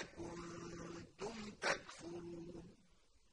لكم